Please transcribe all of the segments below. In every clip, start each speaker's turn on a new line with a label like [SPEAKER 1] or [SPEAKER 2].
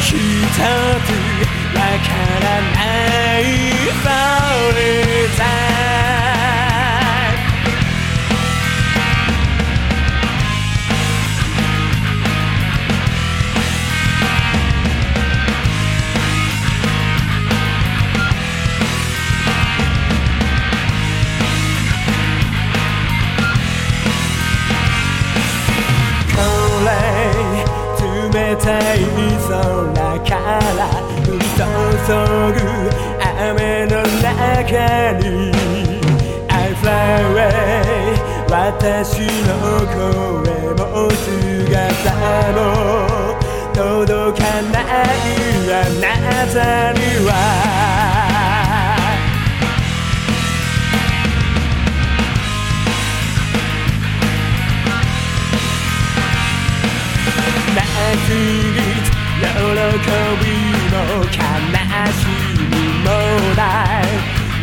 [SPEAKER 1] 一つたい空から降り注ぐ雨の中に。I fly away 私の声も姿も。届かないあなたには。も悲しみもない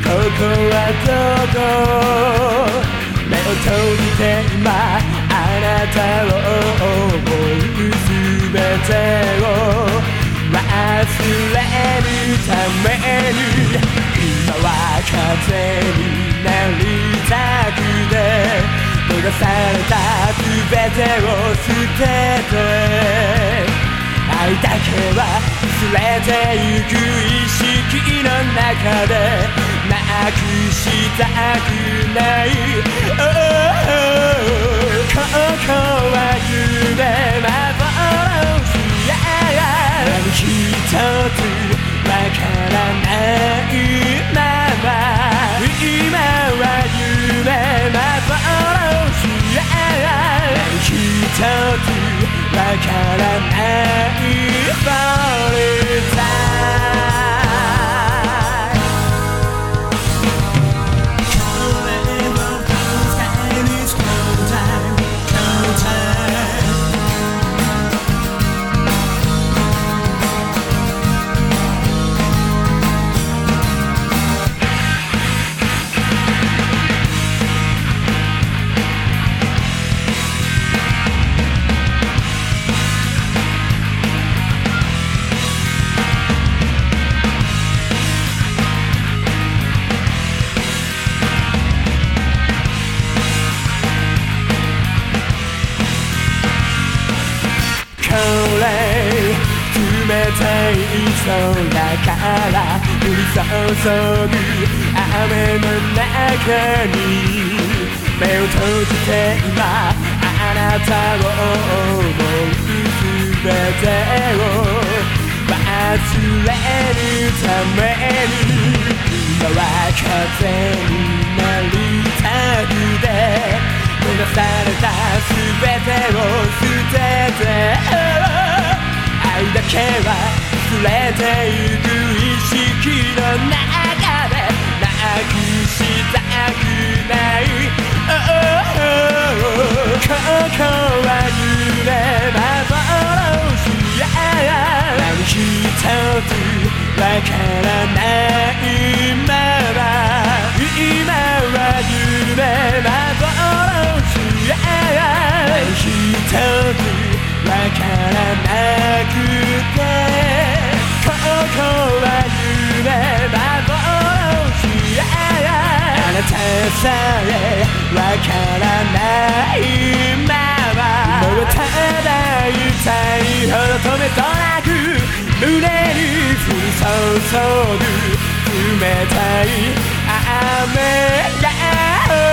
[SPEAKER 1] ここはどこ？目を閉じて今あなたを思うすべてを忘れるために今は風になりたくて流された全てを捨てて愛だけは薄れてゆく意識の中でなくしたくない、oh, ここは夢幻何一つわからないまま今は夢幻一つわからないバレた冷たい空から降り注ぐ雨の中に目を閉じて今あなたを思うすべてを。忘れるために今は風愛だけは連れてゆく意識の中でなくしたくない、oh, oh, oh, ここは夢幻や何一つわからない。なたさえわからないままもうただ痛いほど止めとなく胸に降り注ぐ冷たい雨が。